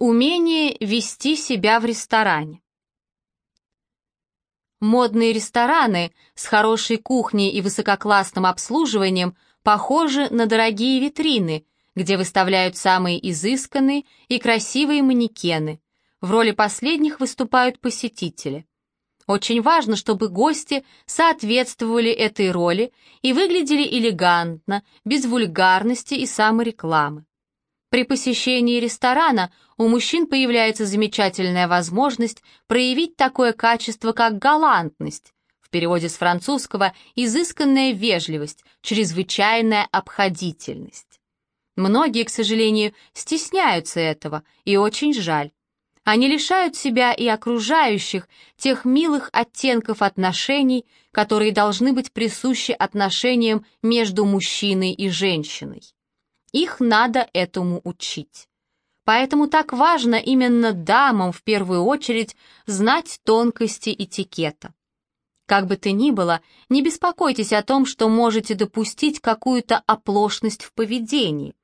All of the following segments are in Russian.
Умение вести себя в ресторане. Модные рестораны с хорошей кухней и высококлассным обслуживанием похожи на дорогие витрины, где выставляют самые изысканные и красивые манекены. В роли последних выступают посетители. Очень важно, чтобы гости соответствовали этой роли и выглядели элегантно, без вульгарности и саморекламы. При посещении ресторана у мужчин появляется замечательная возможность проявить такое качество, как галантность, в переводе с французского «изысканная вежливость», «чрезвычайная обходительность». Многие, к сожалению, стесняются этого, и очень жаль. Они лишают себя и окружающих тех милых оттенков отношений, которые должны быть присущи отношениям между мужчиной и женщиной. Их надо этому учить. Поэтому так важно именно дамам в первую очередь знать тонкости этикета. Как бы то ни было, не беспокойтесь о том, что можете допустить какую-то оплошность в поведении.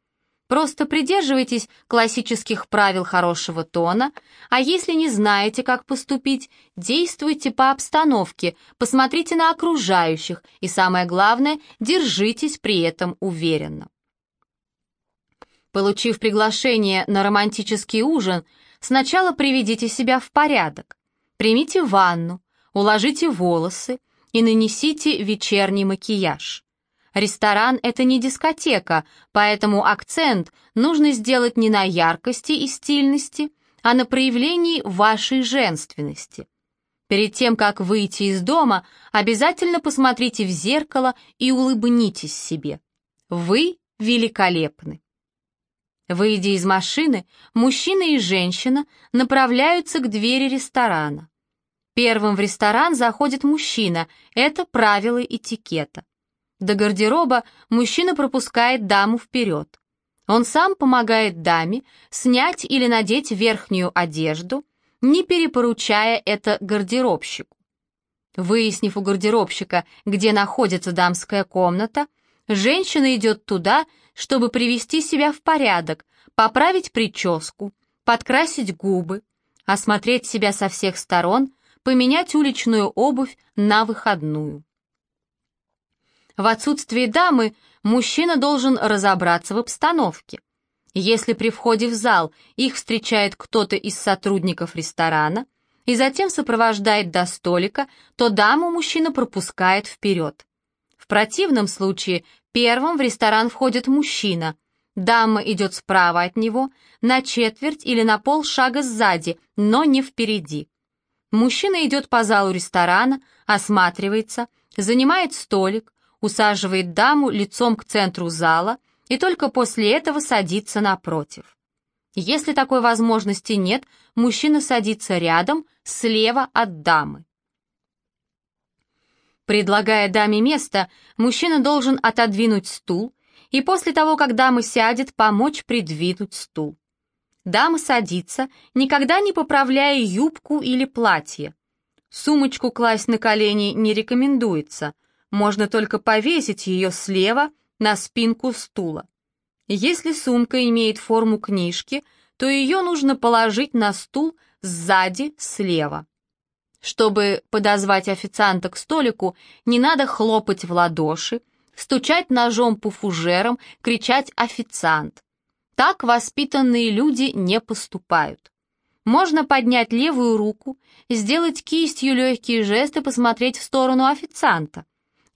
Просто придерживайтесь классических правил хорошего тона, а если не знаете, как поступить, действуйте по обстановке, посмотрите на окружающих и, самое главное, держитесь при этом уверенно. Получив приглашение на романтический ужин, сначала приведите себя в порядок. Примите ванну, уложите волосы и нанесите вечерний макияж. Ресторан — это не дискотека, поэтому акцент нужно сделать не на яркости и стильности, а на проявлении вашей женственности. Перед тем, как выйти из дома, обязательно посмотрите в зеркало и улыбнитесь себе. Вы великолепны. Выйдя из машины, мужчина и женщина направляются к двери ресторана. Первым в ресторан заходит мужчина, это правила этикета. До гардероба мужчина пропускает даму вперед. Он сам помогает даме снять или надеть верхнюю одежду, не перепоручая это гардеробщику. Выяснив у гардеробщика, где находится дамская комната, женщина идет туда, чтобы привести себя в порядок, поправить прическу, подкрасить губы, осмотреть себя со всех сторон, поменять уличную обувь на выходную. В отсутствие дамы мужчина должен разобраться в обстановке. Если при входе в зал их встречает кто-то из сотрудников ресторана и затем сопровождает до столика, то даму мужчина пропускает вперед. В противном случае первым в ресторан входит мужчина. Дама идет справа от него, на четверть или на пол шага сзади, но не впереди. Мужчина идет по залу ресторана, осматривается, занимает столик, усаживает даму лицом к центру зала и только после этого садится напротив. Если такой возможности нет, мужчина садится рядом, слева от дамы. Предлагая даме место, мужчина должен отодвинуть стул и после того, как дама сядет, помочь придвинуть стул. Дама садится, никогда не поправляя юбку или платье. Сумочку класть на колени не рекомендуется, можно только повесить ее слева на спинку стула. Если сумка имеет форму книжки, то ее нужно положить на стул сзади слева. Чтобы подозвать официанта к столику, не надо хлопать в ладоши, стучать ножом по фужерам, кричать «официант». Так воспитанные люди не поступают. Можно поднять левую руку, сделать кистью легкие жесты, посмотреть в сторону официанта.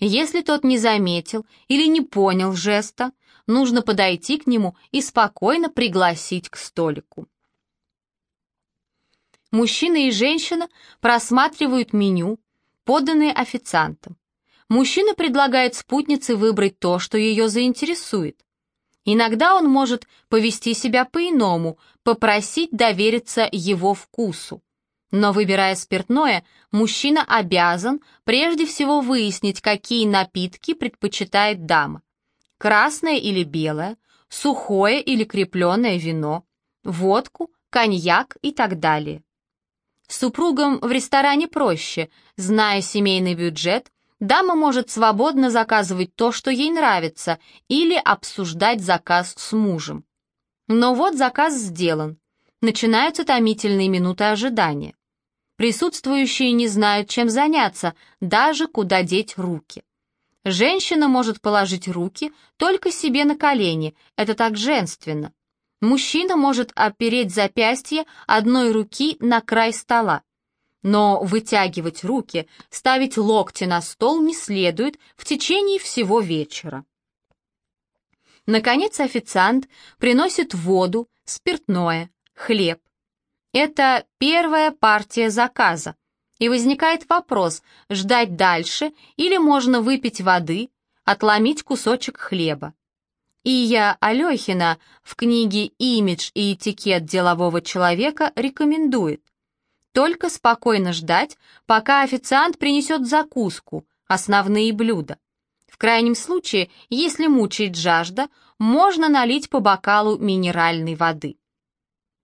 Если тот не заметил или не понял жеста, нужно подойти к нему и спокойно пригласить к столику. Мужчина и женщина просматривают меню, поданное официантом. Мужчина предлагает спутнице выбрать то, что ее заинтересует. Иногда он может повести себя по-иному, попросить довериться его вкусу. Но выбирая спиртное, мужчина обязан прежде всего выяснить, какие напитки предпочитает дама. Красное или белое, сухое или крепленное вино, водку, коньяк и так далее. Супругам в ресторане проще. Зная семейный бюджет, дама может свободно заказывать то, что ей нравится, или обсуждать заказ с мужем. Но вот заказ сделан. Начинаются томительные минуты ожидания. Присутствующие не знают, чем заняться, даже куда деть руки. Женщина может положить руки только себе на колени, это так женственно. Мужчина может опереть запястье одной руки на край стола. Но вытягивать руки, ставить локти на стол не следует в течение всего вечера. Наконец официант приносит воду, спиртное, хлеб. Это первая партия заказа. И возникает вопрос, ждать дальше или можно выпить воды, отломить кусочек хлеба. Ия Алехина в книге «Имидж и этикет делового человека» рекомендует только спокойно ждать, пока официант принесет закуску, основные блюда. В крайнем случае, если мучает жажда, можно налить по бокалу минеральной воды.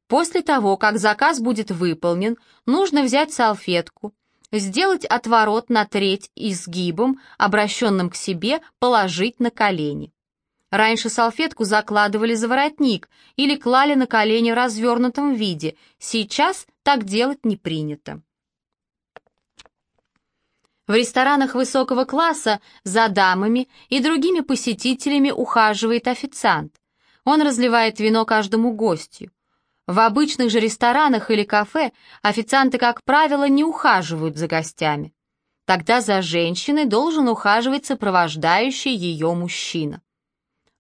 После того, как заказ будет выполнен, нужно взять салфетку, сделать отворот на треть изгибом, обращенным к себе, положить на колени. Раньше салфетку закладывали за воротник или клали на колени в развернутом виде, сейчас так делать не принято. В ресторанах высокого класса за дамами и другими посетителями ухаживает официант. Он разливает вино каждому гостю. В обычных же ресторанах или кафе официанты, как правило, не ухаживают за гостями. Тогда за женщиной должен ухаживать сопровождающий ее мужчина.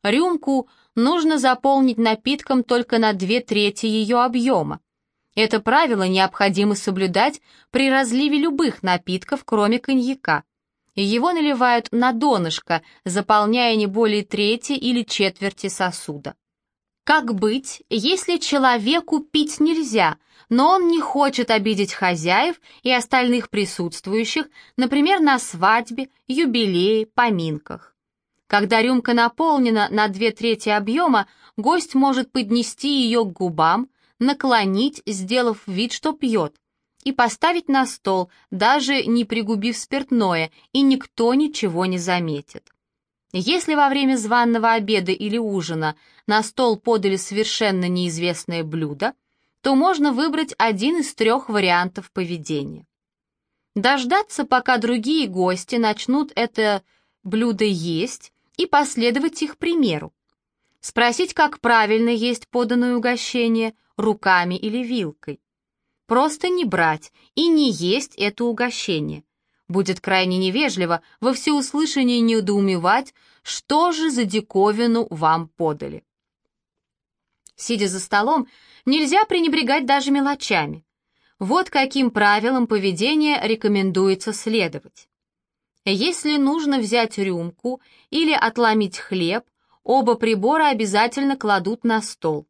Рюмку нужно заполнить напитком только на две трети ее объема. Это правило необходимо соблюдать при разливе любых напитков, кроме коньяка. Его наливают на донышко, заполняя не более трети или четверти сосуда. Как быть, если человеку пить нельзя, но он не хочет обидеть хозяев и остальных присутствующих, например, на свадьбе, юбилее, поминках? Когда рюмка наполнена на две трети объема, гость может поднести ее к губам, наклонить, сделав вид, что пьет, и поставить на стол, даже не пригубив спиртное, и никто ничего не заметит. Если во время званного обеда или ужина на стол подали совершенно неизвестное блюдо, то можно выбрать один из трех вариантов поведения. Дождаться, пока другие гости начнут это блюдо есть, и последовать их примеру. Спросить, как правильно есть поданное угощение, руками или вилкой. Просто не брать и не есть это угощение. Будет крайне невежливо во всеуслышание недоумевать, что же за диковину вам подали. Сидя за столом, нельзя пренебрегать даже мелочами. Вот каким правилам поведения рекомендуется следовать. Если нужно взять рюмку или отломить хлеб, оба прибора обязательно кладут на стол.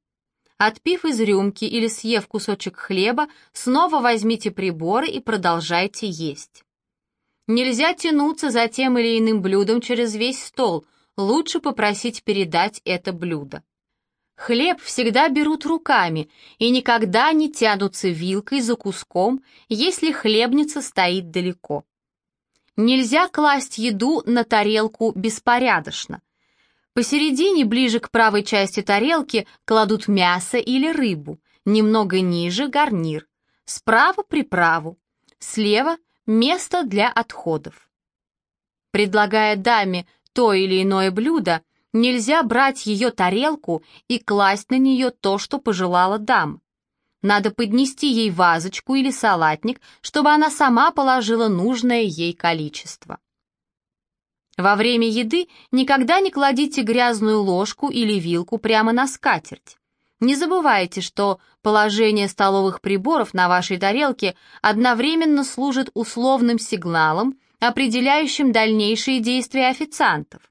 Отпив из рюмки или съев кусочек хлеба, снова возьмите приборы и продолжайте есть. Нельзя тянуться за тем или иным блюдом через весь стол, лучше попросить передать это блюдо. Хлеб всегда берут руками и никогда не тянутся вилкой за куском, если хлебница стоит далеко. Нельзя класть еду на тарелку беспорядочно. Посередине, ближе к правой части тарелки, кладут мясо или рыбу, немного ниже — гарнир, справа — приправу, слева — место для отходов. Предлагая даме то или иное блюдо, нельзя брать ее тарелку и класть на нее то, что пожелала дама. Надо поднести ей вазочку или салатник, чтобы она сама положила нужное ей количество. Во время еды никогда не кладите грязную ложку или вилку прямо на скатерть. Не забывайте, что положение столовых приборов на вашей тарелке одновременно служит условным сигналом, определяющим дальнейшие действия официантов.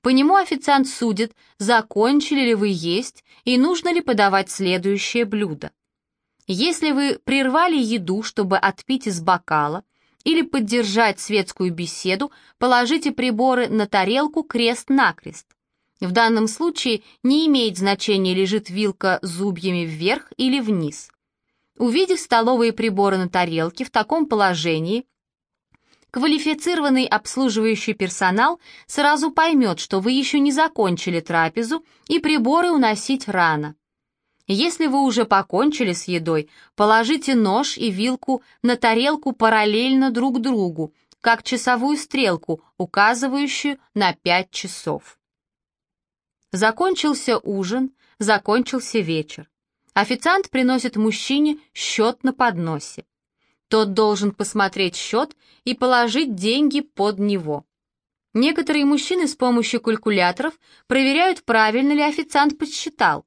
По нему официант судит, закончили ли вы есть и нужно ли подавать следующее блюдо. Если вы прервали еду, чтобы отпить из бокала, или поддержать светскую беседу, положите приборы на тарелку крест-накрест. В данном случае не имеет значения, лежит вилка зубьями вверх или вниз. Увидев столовые приборы на тарелке в таком положении, квалифицированный обслуживающий персонал сразу поймет, что вы еще не закончили трапезу и приборы уносить рано. Если вы уже покончили с едой, положите нож и вилку на тарелку параллельно друг другу, как часовую стрелку, указывающую на пять часов. Закончился ужин, закончился вечер. Официант приносит мужчине счет на подносе. Тот должен посмотреть счет и положить деньги под него. Некоторые мужчины с помощью калькуляторов проверяют, правильно ли официант подсчитал.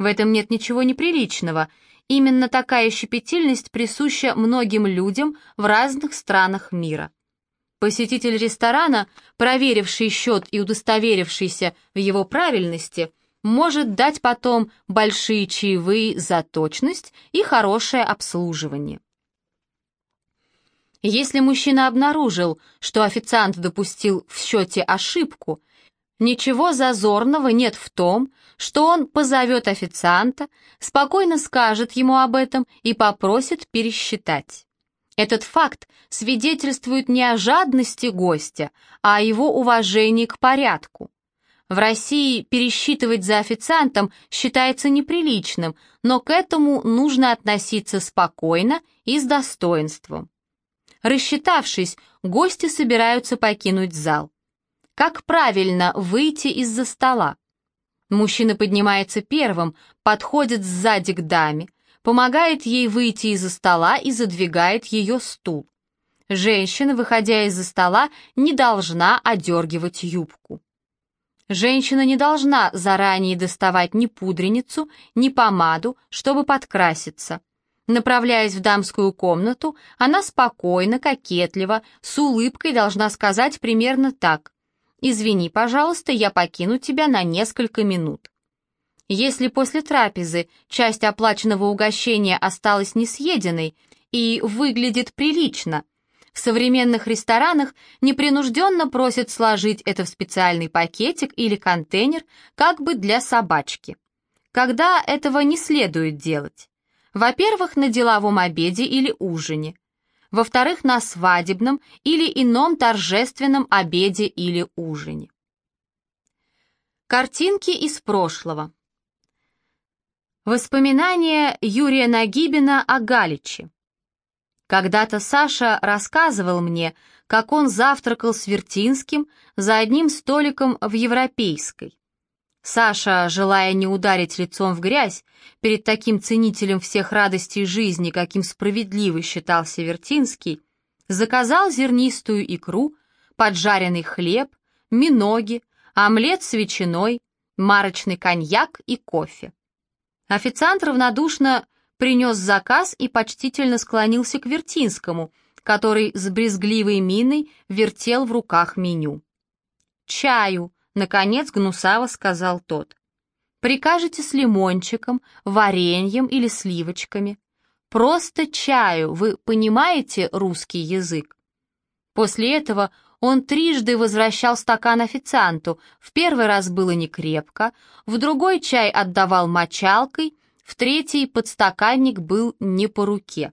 В этом нет ничего неприличного. Именно такая щепетильность присуща многим людям в разных странах мира. Посетитель ресторана, проверивший счет и удостоверившийся в его правильности, может дать потом большие чаевые за точность и хорошее обслуживание. Если мужчина обнаружил, что официант допустил в счете ошибку, ничего зазорного нет в том, что он позовет официанта, спокойно скажет ему об этом и попросит пересчитать. Этот факт свидетельствует не о жадности гостя, а о его уважении к порядку. В России пересчитывать за официантом считается неприличным, но к этому нужно относиться спокойно и с достоинством. Рассчитавшись, гости собираются покинуть зал. Как правильно выйти из-за стола? Мужчина поднимается первым, подходит сзади к даме, помогает ей выйти из-за стола и задвигает ее стул. Женщина, выходя из-за стола, не должна одергивать юбку. Женщина не должна заранее доставать ни пудреницу, ни помаду, чтобы подкраситься. Направляясь в дамскую комнату, она спокойно, кокетливо, с улыбкой должна сказать примерно так. «Извини, пожалуйста, я покину тебя на несколько минут». Если после трапезы часть оплаченного угощения осталась несъеденной и выглядит прилично, в современных ресторанах непринужденно просят сложить это в специальный пакетик или контейнер, как бы для собачки. Когда этого не следует делать? Во-первых, на деловом обеде или ужине. Во-вторых, на свадебном или ином торжественном обеде или ужине. Картинки из прошлого. Воспоминания Юрия Нагибина о Галиче. Когда-то Саша рассказывал мне, как он завтракал с Вертинским за одним столиком в Европейской. Саша, желая не ударить лицом в грязь перед таким ценителем всех радостей жизни, каким справедливо считался Вертинский, заказал зернистую икру, поджаренный хлеб, миноги, омлет с ветчиной, марочный коньяк и кофе. Официант равнодушно принес заказ и почтительно склонился к Вертинскому, который с брезгливой миной вертел в руках меню. «Чаю», — наконец гнусаво сказал тот. «Прикажете с лимончиком, вареньем или сливочками? Просто чаю, вы понимаете русский язык?» После этого он трижды возвращал стакан официанту. В первый раз было не крепко, в другой чай отдавал мочалкой, в третий подстаканник был не по руке.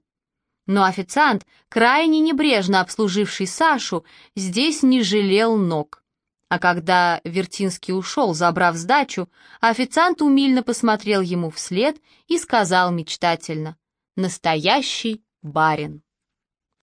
Но официант, крайне небрежно обслуживший Сашу, здесь не жалел ног. А когда Вертинский ушел, забрав сдачу, официант умильно посмотрел ему вслед и сказал мечтательно «Настоящий барин».